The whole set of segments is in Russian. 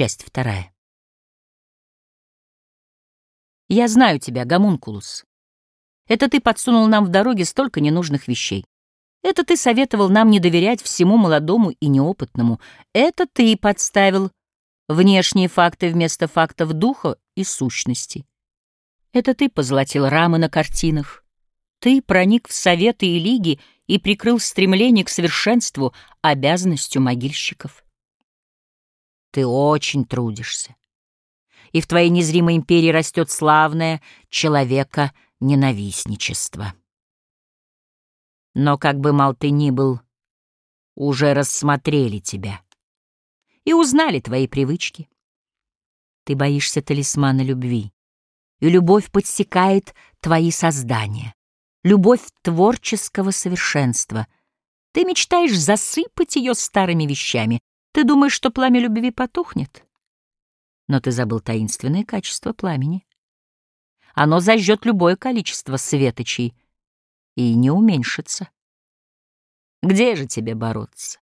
Часть вторая. Я знаю тебя, гомункулус. Это ты подсунул нам в дороге столько ненужных вещей. Это ты советовал нам не доверять всему молодому и неопытному. Это ты подставил внешние факты вместо фактов духа и сущности. Это ты позолотил рамы на картинах. Ты проник в советы и лиги и прикрыл стремление к совершенству обязанностью могильщиков. Ты очень трудишься. И в твоей незримой империи растет славное человека-ненавистничество. Но как бы мал ты ни был, уже рассмотрели тебя и узнали твои привычки. Ты боишься талисмана любви, и любовь подсекает твои создания, любовь творческого совершенства. Ты мечтаешь засыпать ее старыми вещами, ты думаешь, что пламя любви потухнет? Но ты забыл таинственное качество пламени. Оно зажжет любое количество светочей и не уменьшится. Где же тебе бороться?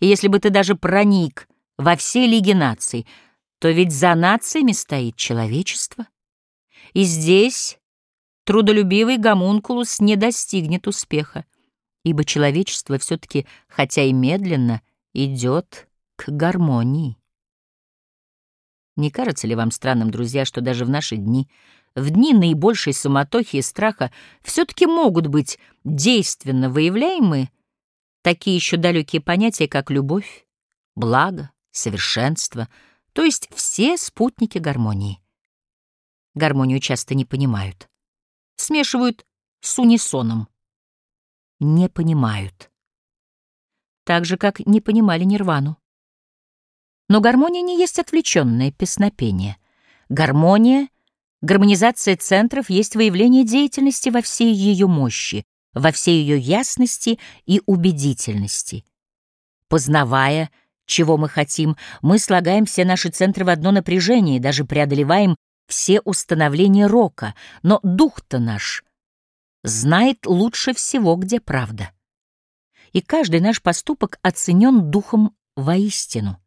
И если бы ты даже проник во все лиги наций, то ведь за нациями стоит человечество. И здесь трудолюбивый гомункулус не достигнет успеха, ибо человечество все-таки, хотя и медленно, идет гармонии. Не кажется ли вам странным, друзья, что даже в наши дни, в дни наибольшей суматохи и страха, все-таки могут быть действенно выявляемы такие еще далекие понятия, как любовь, благо, совершенство, то есть все спутники гармонии? Гармонию часто не понимают. Смешивают с унисоном. Не понимают. Так же, как не понимали нирвану. Но гармония не есть отвлеченное песнопение. Гармония, гармонизация центров есть выявление деятельности во всей ее мощи, во всей ее ясности и убедительности. Познавая, чего мы хотим, мы слагаем все наши центры в одно напряжение и даже преодолеваем все установления рока, но дух-то наш знает лучше всего, где правда. И каждый наш поступок оценен духом воистину.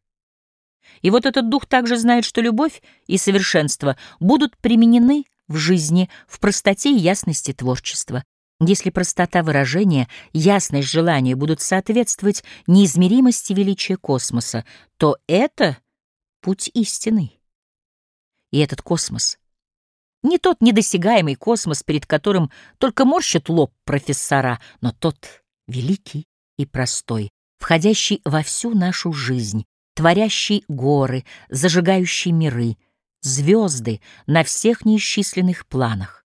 И вот этот дух также знает, что любовь и совершенство будут применены в жизни в простоте и ясности творчества. Если простота выражения, ясность желания будут соответствовать неизмеримости величия космоса, то это путь истины. И этот космос — не тот недосягаемый космос, перед которым только морщит лоб профессора, но тот великий и простой, входящий во всю нашу жизнь, творящий горы, зажигающий миры, звезды на всех неисчисленных планах.